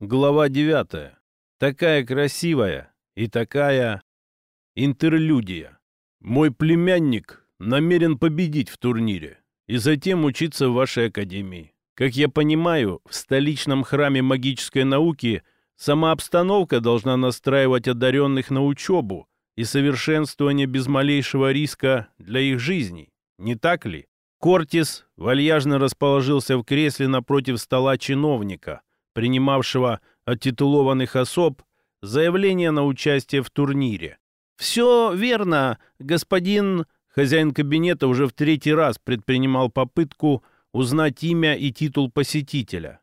Глава 9. Такая красивая и такая интерлюдия. Мой племянник намерен победить в турнире и затем учиться в вашей академии. Как я понимаю, в столичном храме магической науки сама обстановка должна настраивать одаренных на учебу и совершенствование без малейшего риска для их жизней. Не так ли? Кортис вальяжно расположился в кресле напротив стола чиновника – принимавшего от титулованных особ заявление на участие в турнире. «Все верно, господин...» Хозяин кабинета уже в третий раз предпринимал попытку узнать имя и титул посетителя.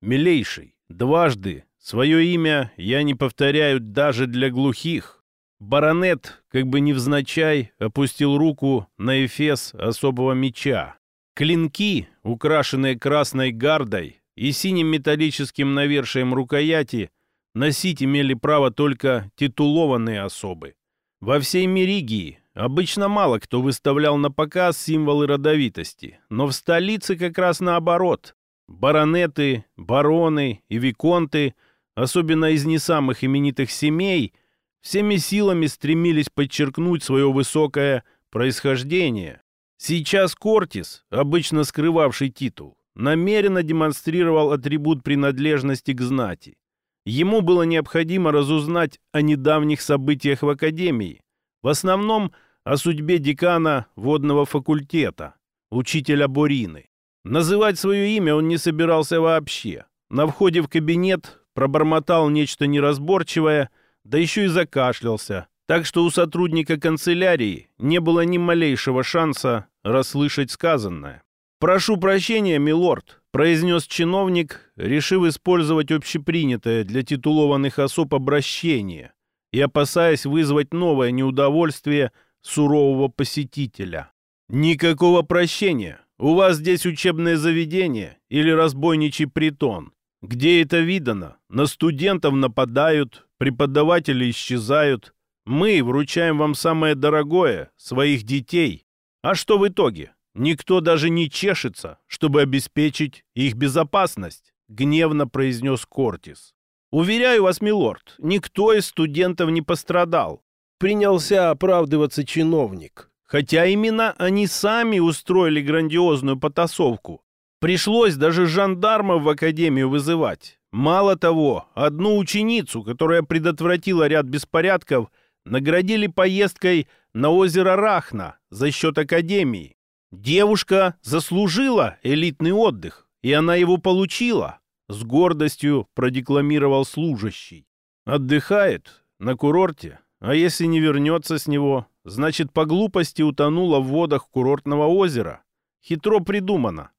«Милейший, дважды свое имя я не повторяю даже для глухих». Баронет, как бы невзначай, опустил руку на эфес особого меча. Клинки, украшенные красной гардой, и синим металлическим навершием рукояти носить имели право только титулованные особы. Во всей Меригии обычно мало кто выставлял на показ символы родовитости, но в столице как раз наоборот. Баронеты, бароны и виконты, особенно из не самых именитых семей, всеми силами стремились подчеркнуть свое высокое происхождение. Сейчас Кортис, обычно скрывавший титул, намеренно демонстрировал атрибут принадлежности к знати. Ему было необходимо разузнать о недавних событиях в Академии, в основном о судьбе декана водного факультета, учителя Борины. Называть свое имя он не собирался вообще. На входе в кабинет пробормотал нечто неразборчивое, да еще и закашлялся, так что у сотрудника канцелярии не было ни малейшего шанса расслышать сказанное. «Прошу прощения, милорд», — произнес чиновник, решив использовать общепринятое для титулованных особ обращение и опасаясь вызвать новое неудовольствие сурового посетителя. «Никакого прощения. У вас здесь учебное заведение или разбойничий притон. Где это видано? На студентов нападают, преподаватели исчезают. Мы вручаем вам самое дорогое — своих детей. А что в итоге? Никто даже не чешется, чтобы обеспечить их безопасность, гневно произнес Кортис. Уверяю вас, милорд, никто из студентов не пострадал. Принялся оправдываться чиновник. Хотя именно они сами устроили грандиозную потасовку. Пришлось даже жандармов в академию вызывать. Мало того, одну ученицу, которая предотвратила ряд беспорядков, наградили поездкой на озеро Рахна за счет академии. Девушка заслужила элитный отдых, и она его получила, с гордостью продекламировал служащий. Отдыхает на курорте, а если не вернется с него, значит, по глупости утонула в водах курортного озера. Хитро придумано.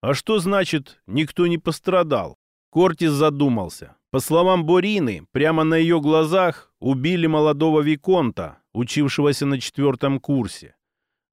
А что значит, никто не пострадал? Кортис задумался. По словам Борины, прямо на ее глазах убили молодого Виконта, учившегося на четвертом курсе.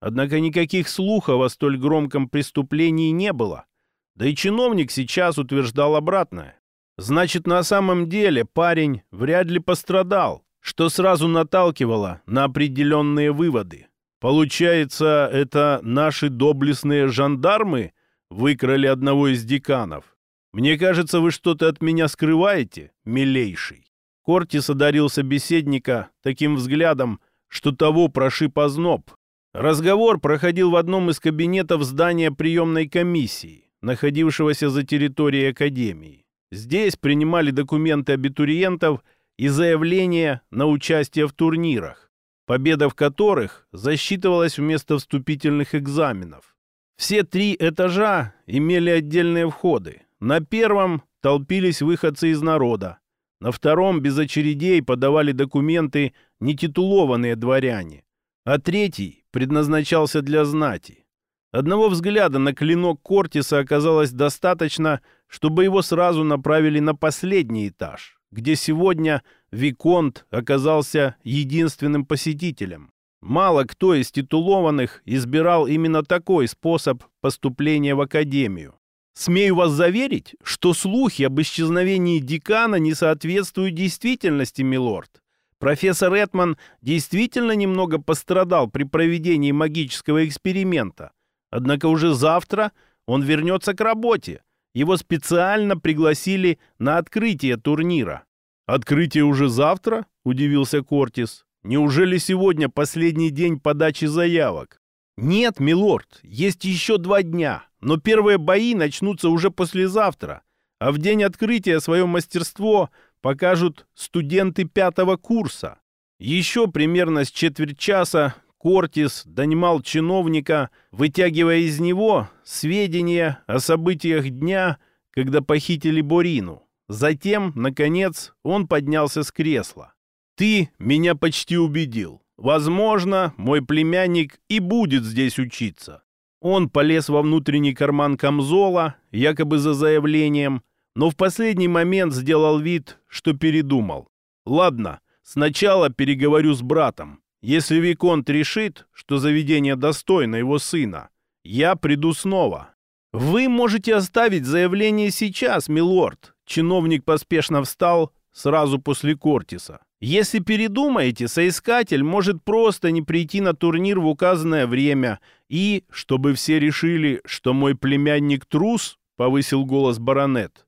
Однако никаких слухов о столь громком преступлении не было. Да и чиновник сейчас утверждал обратное. Значит, на самом деле парень вряд ли пострадал, что сразу наталкивало на определенные выводы. Получается, это наши доблестные жандармы выкрали одного из деканов. Мне кажется, вы что-то от меня скрываете, милейший. Кортис одарил собеседника таким взглядом, что того прошиб озноб, Разговор проходил в одном из кабинетов здания приемной комиссии, находившегося за территорией Академии. Здесь принимали документы абитуриентов и заявления на участие в турнирах, победа в которых засчитывалась вместо вступительных экзаменов. Все три этажа имели отдельные входы. На первом толпились выходцы из народа, на втором без очередей подавали документы нетитулованные дворяне, а третий предназначался для знати. Одного взгляда на клинок Кортиса оказалось достаточно, чтобы его сразу направили на последний этаж, где сегодня Виконт оказался единственным посетителем. Мало кто из титулованных избирал именно такой способ поступления в академию. Смею вас заверить, что слухи об исчезновении декана не соответствуют действительности, милорд. Профессор Этман действительно немного пострадал при проведении магического эксперимента. Однако уже завтра он вернется к работе Его специально пригласили на открытие турнира. «Открытие уже завтра?» – удивился Кортис. «Неужели сегодня последний день подачи заявок?» «Нет, милорд, есть еще два дня, но первые бои начнутся уже послезавтра, а в день открытия свое мастерство покажут студенты пятого курса. Еще примерно с четверть часа Кортис донимал чиновника, вытягивая из него сведения о событиях дня, когда похитили Борину. Затем, наконец, он поднялся с кресла. «Ты меня почти убедил. Возможно, мой племянник и будет здесь учиться». Он полез во внутренний карман камзола, якобы за заявлением, но в последний момент сделал вид, что передумал. «Ладно, сначала переговорю с братом. Если Виконт решит, что заведение достойно его сына, я приду снова. Вы можете оставить заявление сейчас, милорд. Чиновник поспешно встал сразу после Кортиса. Если передумаете, соискатель может просто не прийти на турнир в указанное время. И, чтобы все решили, что мой племянник трус, повысил голос баронет.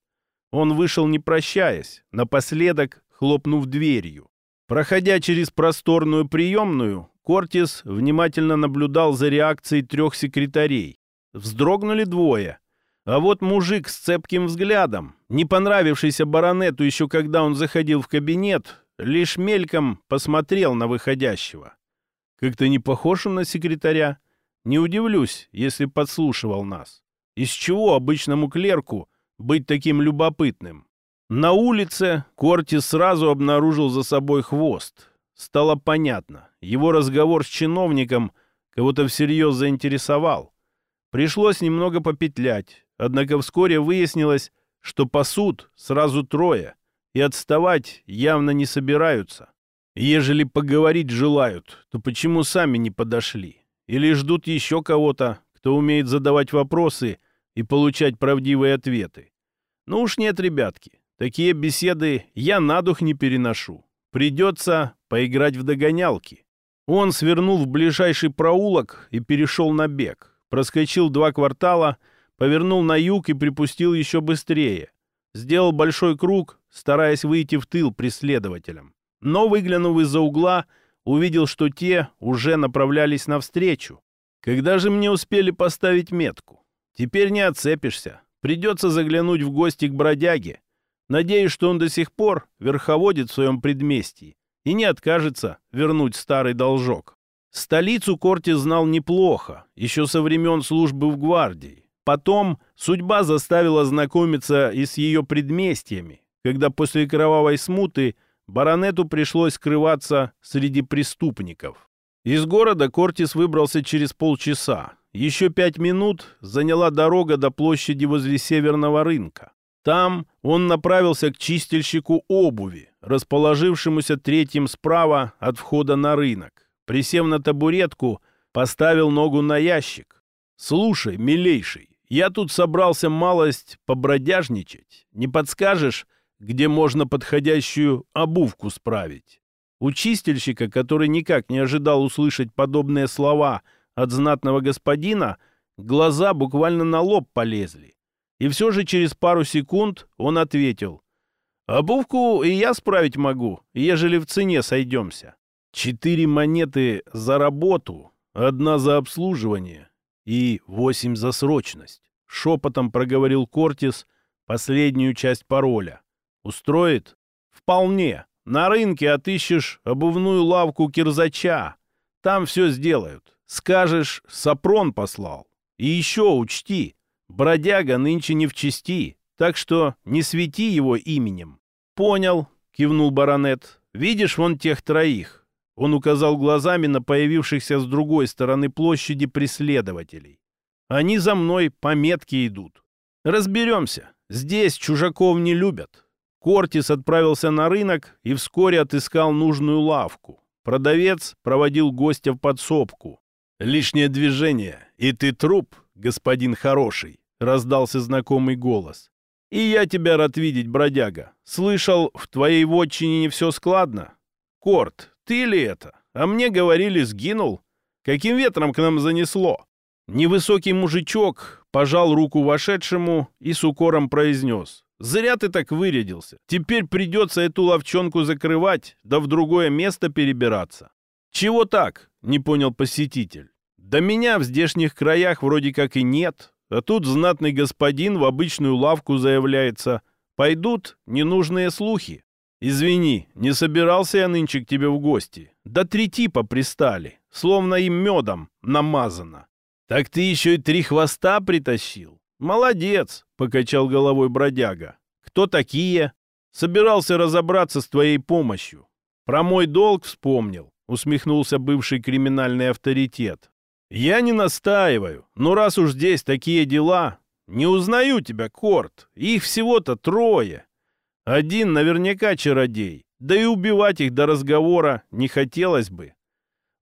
Он вышел не прощаясь, напоследок хлопнув дверью. Проходя через просторную приемную, Кортис внимательно наблюдал за реакцией трех секретарей. Вздрогнули двое. А вот мужик с цепким взглядом, не понравившийся баронету еще когда он заходил в кабинет, лишь мельком посмотрел на выходящего. Как-то не похож он на секретаря. Не удивлюсь, если подслушивал нас. Из чего обычному клерку быть таким любопытным? На улице Кортис сразу обнаружил за собой хвост. Стало понятно, его разговор с чиновником кого-то всерьез заинтересовал. Пришлось немного попетлять, однако вскоре выяснилось, что пасут сразу трое, и отставать явно не собираются. Ежели поговорить желают, то почему сами не подошли? Или ждут еще кого-то, кто умеет задавать вопросы и получать правдивые ответы? Ну уж нет, ребятки, Такие беседы я на дух не переношу. Придется поиграть в догонялки. Он свернул в ближайший проулок и перешел на бег. Проскочил два квартала, повернул на юг и припустил еще быстрее. Сделал большой круг, стараясь выйти в тыл преследователям. Но, выглянув из-за угла, увидел, что те уже направлялись навстречу. Когда же мне успели поставить метку? Теперь не отцепишься. Придется заглянуть в гости к бродяге. Надеюсь, что он до сих пор верховодит в своем предместье и не откажется вернуть старый должок. Столицу Корти знал неплохо, еще со времен службы в гвардии. Потом судьба заставила знакомиться и с ее предместьями, когда после кровавой смуты баронету пришлось скрываться среди преступников. Из города Кортис выбрался через полчаса. Еще пять минут заняла дорога до площади возле Северного рынка. Там он направился к чистильщику обуви, расположившемуся третьим справа от входа на рынок. Присев на табуретку, поставил ногу на ящик. «Слушай, милейший, я тут собрался малость побродяжничать. Не подскажешь, где можно подходящую обувку справить?» У чистильщика, который никак не ожидал услышать подобные слова от знатного господина, глаза буквально на лоб полезли. И все же через пару секунд он ответил. «Обувку и я справить могу, ежели в цене сойдемся. Четыре монеты за работу, одна за обслуживание и восемь за срочность», — шепотом проговорил Кортис последнюю часть пароля. «Устроит?» «Вполне. На рынке отыщешь обувную лавку кирзача. Там все сделают. Скажешь, Сапрон послал. И еще учти, Бродяга нынче не в чести, так что не свети его именем. Понял, кивнул баронет. Видишь вон тех троих? Он указал глазами на появившихся с другой стороны площади преследователей. Они за мной по метке идут. Разберемся. Здесь чужаков не любят. Кортис отправился на рынок и вскоре отыскал нужную лавку. Продавец проводил гостя в подсобку. «Лишнее движение, и ты труп», господин хороший», — раздался знакомый голос. «И я тебя рад видеть, бродяга. Слышал, в твоей вотчине не все складно? Корт, ты ли это? А мне говорили, сгинул. Каким ветром к нам занесло?» Невысокий мужичок пожал руку вошедшему и с укором произнес. «Зря ты так вырядился. Теперь придется эту ловчонку закрывать, да в другое место перебираться». «Чего так?» — не понял посетитель. «Да меня в здешних краях вроде как и нет, а тут знатный господин в обычную лавку заявляется. Пойдут ненужные слухи. Извини, не собирался я нынче к тебе в гости. Да три типа пристали, словно им медом намазано. Так ты еще и три хвоста притащил. Молодец, покачал головой бродяга. Кто такие? Собирался разобраться с твоей помощью. Про мой долг вспомнил, усмехнулся бывший криминальный авторитет. Я не настаиваю, но раз уж здесь такие дела, не узнаю тебя, Корт. Их всего-то трое. Один наверняка чародей, да и убивать их до разговора не хотелось бы.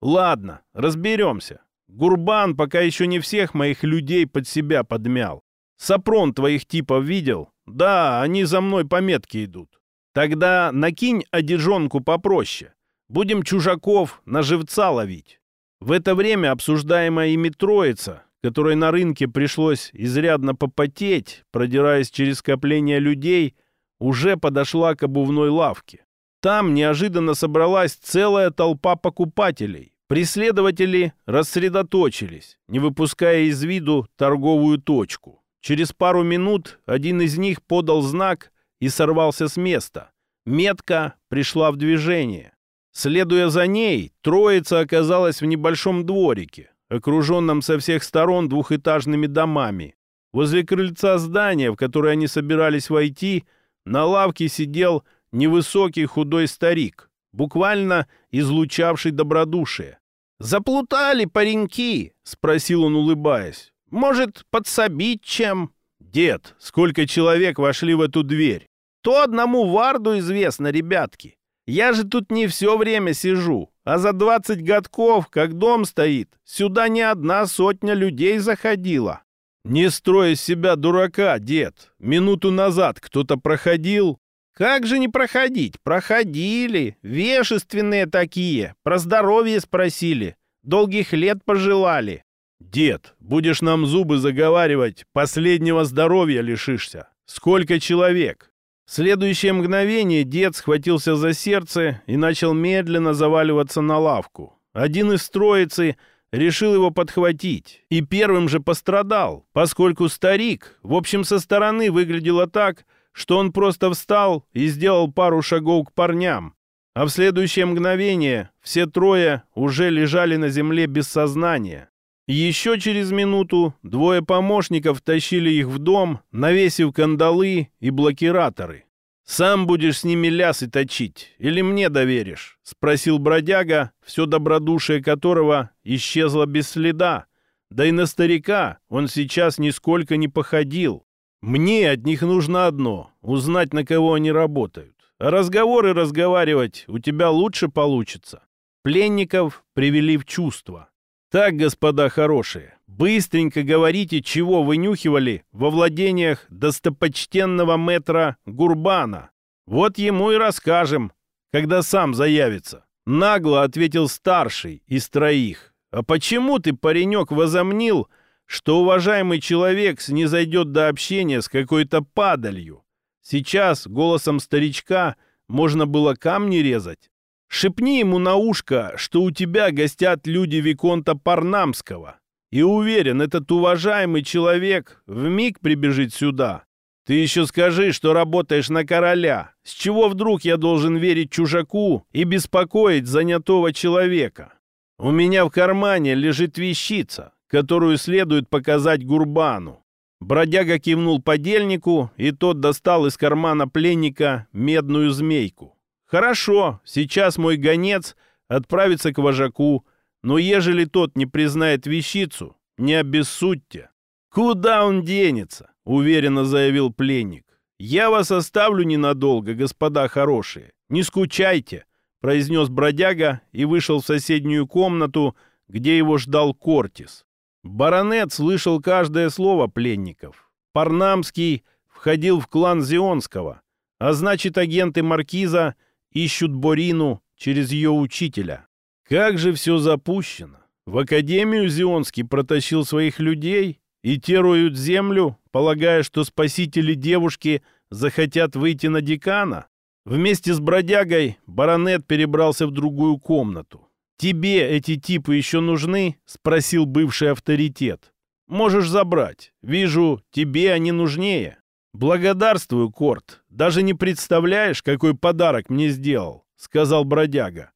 Ладно, разберемся. Гурбан пока еще не всех моих людей под себя подмял. Сапрон твоих типов видел? Да, они за мной по метке идут. Тогда накинь одежонку попроще. Будем чужаков на живца ловить. В это время обсуждаемая ими троица, которой на рынке пришлось изрядно попотеть, продираясь через скопление людей, уже подошла к обувной лавке. Там неожиданно собралась целая толпа покупателей. Преследователи рассредоточились, не выпуская из виду торговую точку. Через пару минут один из них подал знак и сорвался с места. Метка пришла в движение. Следуя за ней, троица оказалась в небольшом дворике, окруженном со всех сторон двухэтажными домами. Возле крыльца здания, в которое они собирались войти, на лавке сидел невысокий худой старик, буквально излучавший добродушие. «Заплутали пареньки?» — спросил он, улыбаясь. «Может, подсобить чем?» «Дед, сколько человек вошли в эту дверь?» «То одному варду известно, ребятки. Я же тут не все время сижу, а за двадцать годков, как дом стоит, сюда не одна сотня людей заходила». «Не строй из себя дурака, дед. Минуту назад кто-то проходил, «Как же не проходить? Проходили. Вешественные такие. Про здоровье спросили. Долгих лет пожелали». «Дед, будешь нам зубы заговаривать, последнего здоровья лишишься. Сколько человек?» В следующее мгновение дед схватился за сердце и начал медленно заваливаться на лавку. Один из троицы решил его подхватить и первым же пострадал, поскольку старик, в общем, со стороны выглядело так, что он просто встал и сделал пару шагов к парням. А в следующее мгновение все трое уже лежали на земле без сознания. Еще через минуту двое помощников тащили их в дом, навесив кандалы и блокираторы. «Сам будешь с ними лясы точить или мне доверишь?» — спросил бродяга, все добродушие которого исчезло без следа. Да и на старика он сейчас нисколько не походил. Мне от них нужно одно — узнать, на кого они работают. А разговоры разговаривать у тебя лучше получится. Пленников привели в чувство. Так, господа хорошие, быстренько говорите, чего вынюхивали во владениях достопочтенного метра Гурбана. Вот ему и расскажем, когда сам заявится. Нагло ответил старший из троих. А почему ты, паренек, возомнил, что уважаемый человек снизойдет до общения с какой-то падалью. Сейчас голосом старичка можно было камни резать. Шепни ему на ушко, что у тебя гостят люди Виконта Парнамского. И уверен, этот уважаемый человек вмиг прибежит сюда. Ты еще скажи, что работаешь на короля. С чего вдруг я должен верить чужаку и беспокоить занятого человека? У меня в кармане лежит вещица, которую следует показать Гурбану. Бродяга кивнул подельнику, и тот достал из кармана пленника медную змейку. «Хорошо, сейчас мой гонец отправится к вожаку, но ежели тот не признает вещицу, не обессудьте». «Куда он денется?» — уверенно заявил пленник. «Я вас оставлю ненадолго, господа хорошие. Не скучайте», — произнес бродяга и вышел в соседнюю комнату, где его ждал Кортис. Баронет слышал каждое слово пленников. Парнамский входил в клан Зионского, а значит, агенты Маркиза ищут Борину через ее учителя. Как же все запущено. В Академию Зионский протащил своих людей и теруют землю, полагая, что спасители девушки захотят выйти на декана? Вместе с бродягой баронет перебрался в другую комнату. «Тебе эти типы еще нужны?» — спросил бывший авторитет. «Можешь забрать. Вижу, тебе они нужнее». «Благодарствую, Корт. Даже не представляешь, какой подарок мне сделал», — сказал бродяга.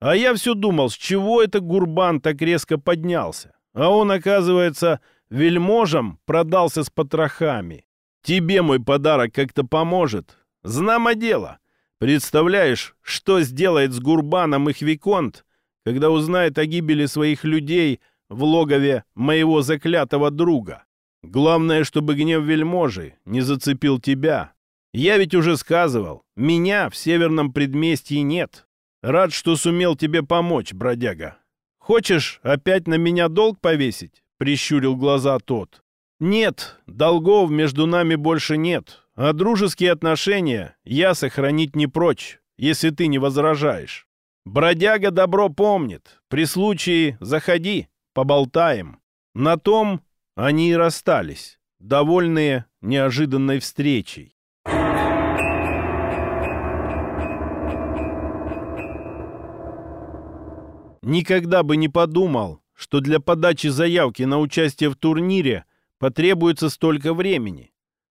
«А я все думал, с чего это Гурбан так резко поднялся? А он, оказывается, вельможам продался с потрохами. Тебе мой подарок как-то поможет. Знамо дело. Представляешь, что сделает с Гурбаном их Виконт, когда узнает о гибели своих людей в логове моего заклятого друга? Главное, чтобы гнев вельможи не зацепил тебя. Я ведь уже сказывал, меня в северном предместье нет. Рад, что сумел тебе помочь, бродяга. Хочешь опять на меня долг повесить? Прищурил глаза тот. «Нет, долгов между нами больше нет, а дружеские отношения я сохранить не прочь, если ты не возражаешь. Бродяга добро помнит, при случае заходи, поболтаем». На том они и расстались, довольные неожиданной встречей. Никогда бы не подумал, что для подачи заявки на участие в турнире потребуется столько времени.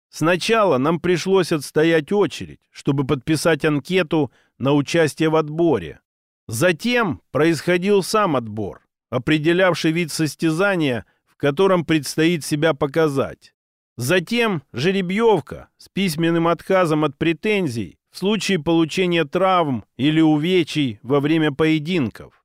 Сначала нам пришлось отстоять очередь, чтобы подписать анкету на участие в отборе. Затем происходил сам отбор, определявший вид состязания, котором предстоит себя показать. Затем жеребьевка с письменным отказом от претензий в случае получения травм или увечий во время поединков.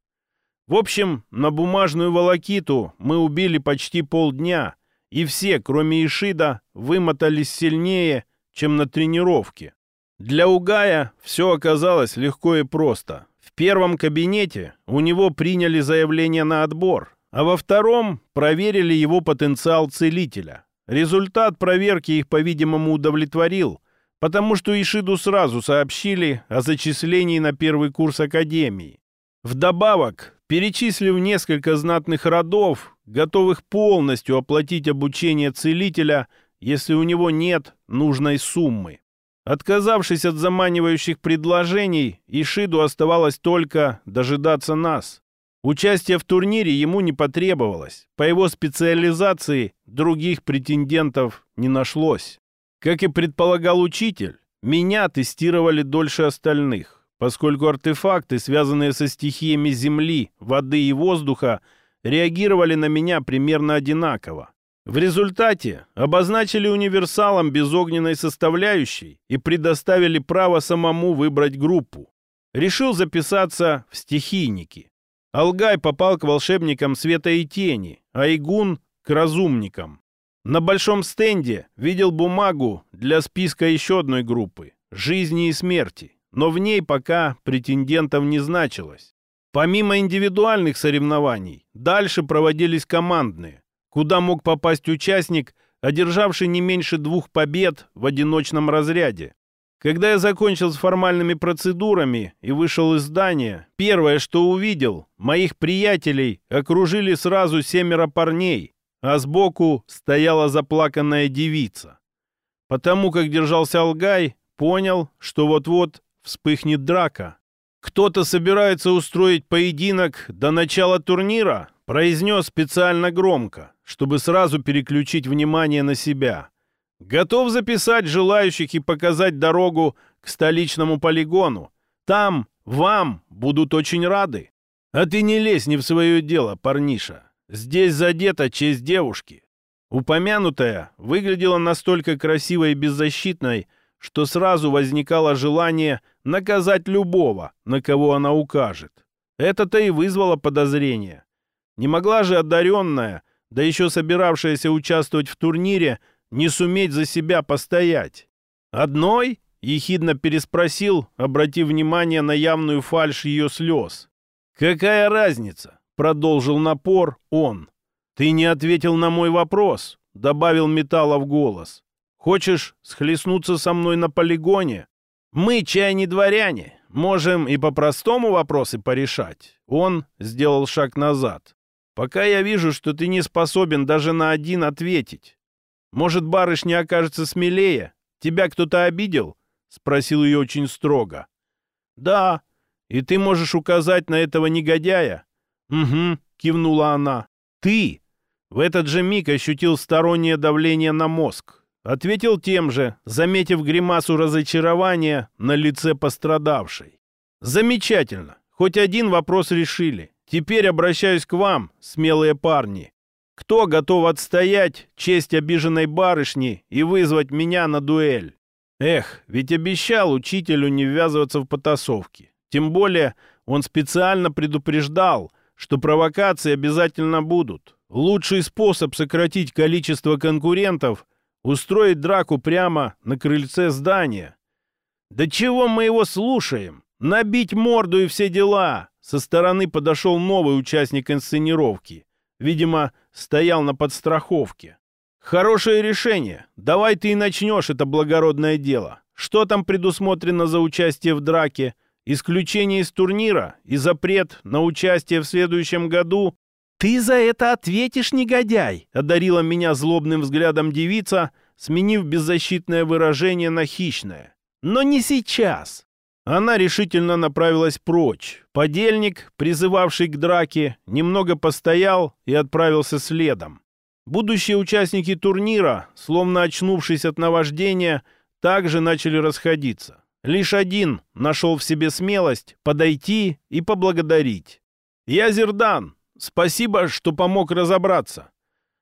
В общем, на бумажную волокиту мы убили почти полдня – и все, кроме Ишида, вымотались сильнее, чем на тренировке. Для Угая все оказалось легко и просто. В первом кабинете у него приняли заявление на отбор, а во втором проверили его потенциал целителя. Результат проверки их, по-видимому, удовлетворил, потому что Ишиду сразу сообщили о зачислении на первый курс Академии. Вдобавок, перечислив несколько знатных родов, готовых полностью оплатить обучение целителя, если у него нет нужной суммы. Отказавшись от заманивающих предложений, Ишиду оставалось только дожидаться нас. Участие в турнире ему не потребовалось. По его специализации других претендентов не нашлось. Как и предполагал учитель, меня тестировали дольше остальных, поскольку артефакты, связанные со стихиями земли, воды и воздуха, реагировали на меня примерно одинаково. В результате обозначили универсалом без огненной составляющей и предоставили право самому выбрать группу. Решил записаться в стихийники. Алгай попал к волшебникам света и тени, а Игун — к разумникам. На большом стенде видел бумагу для списка еще одной группы — жизни и смерти, но в ней пока претендентов не значилось. Помимо индивидуальных соревнований, дальше проводились командные, куда мог попасть участник, одержавший не меньше двух побед в одиночном разряде. Когда я закончил с формальными процедурами и вышел из здания, первое, что увидел, моих приятелей окружили сразу семеро парней, а сбоку стояла заплаканная девица. Потому как держался Алгай, понял, что вот-вот вспыхнет драка. «Кто-то собирается устроить поединок до начала турнира?» произнес специально громко, чтобы сразу переключить внимание на себя. «Готов записать желающих и показать дорогу к столичному полигону. Там вам будут очень рады. А ты не лезь не в свое дело, парниша. Здесь задета честь девушки». Упомянутая выглядела настолько красивой и беззащитной, что сразу возникало желание наказать любого, на кого она укажет. Это-то и вызвало подозрение. Не могла же одаренная, да еще собиравшаяся участвовать в турнире, не суметь за себя постоять. «Одной?» — ехидно переспросил, обратив внимание на явную фальшь ее слез. «Какая разница?» — продолжил напор он. «Ты не ответил на мой вопрос», — добавил металла в голос. Хочешь схлестнуться со мной на полигоне? Мы, чай не дворяне, можем и по-простому вопросы порешать. Он сделал шаг назад. Пока я вижу, что ты не способен даже на один ответить. Может, барышня окажется смелее? Тебя кто-то обидел?» — спросил ее очень строго. «Да. И ты можешь указать на этого негодяя?» «Угу», — кивнула она. «Ты!» В этот же миг ощутил стороннее давление на мозг. Ответил тем же, заметив гримасу разочарования на лице пострадавшей. «Замечательно. Хоть один вопрос решили. Теперь обращаюсь к вам, смелые парни. Кто готов отстоять честь обиженной барышни и вызвать меня на дуэль? Эх, ведь обещал учителю не ввязываться в потасовки. Тем более он специально предупреждал, что провокации обязательно будут. Лучший способ сократить количество конкурентов — устроить драку прямо на крыльце здания. Да чего мы его слушаем? Набить морду и все дела. Со стороны подошел новый участник инсценировки. Видимо, стоял на подстраховке. «Хорошее решение. Давай ты и начнешь это благородное дело. Что там предусмотрено за участие в драке? Исключение из турнира и запрет на участие в следующем году?» «Ты за это ответишь, негодяй!» — одарила меня злобным взглядом девица, сменив беззащитное выражение на хищное. «Но не сейчас!» Она решительно направилась прочь. Подельник, призывавший к драке, немного постоял и отправился следом. Будущие участники турнира, словно очнувшись от наваждения, также начали расходиться. Лишь один нашел в себе смелость подойти и поблагодарить. «Я Зердан. Спасибо, что помог разобраться.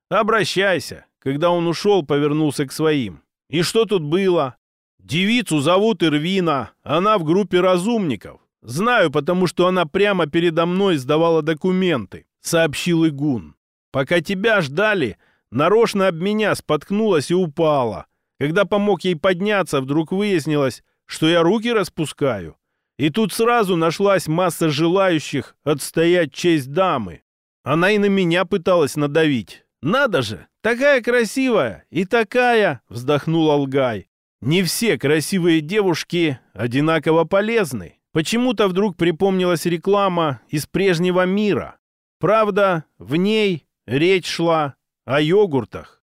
Обращайся». Когда он ушел, повернулся к своим. «И что тут было? Девицу зовут Ирвина, она в группе разумников. Знаю, потому что она прямо передо мной сдавала документы, сообщил Игун. Пока тебя ждали, нарочно об меня споткнулась и упала. Когда помог ей подняться, вдруг выяснилось, что я руки распускаю. И тут сразу нашлась масса желающих отстоять честь дамы. Она и на меня пыталась надавить. «Надо же! Такая красивая! И такая!» — вздохнул Алгай. Не все красивые девушки одинаково полезны. Почему-то вдруг припомнилась реклама из прежнего мира. Правда, в ней речь шла о йогуртах.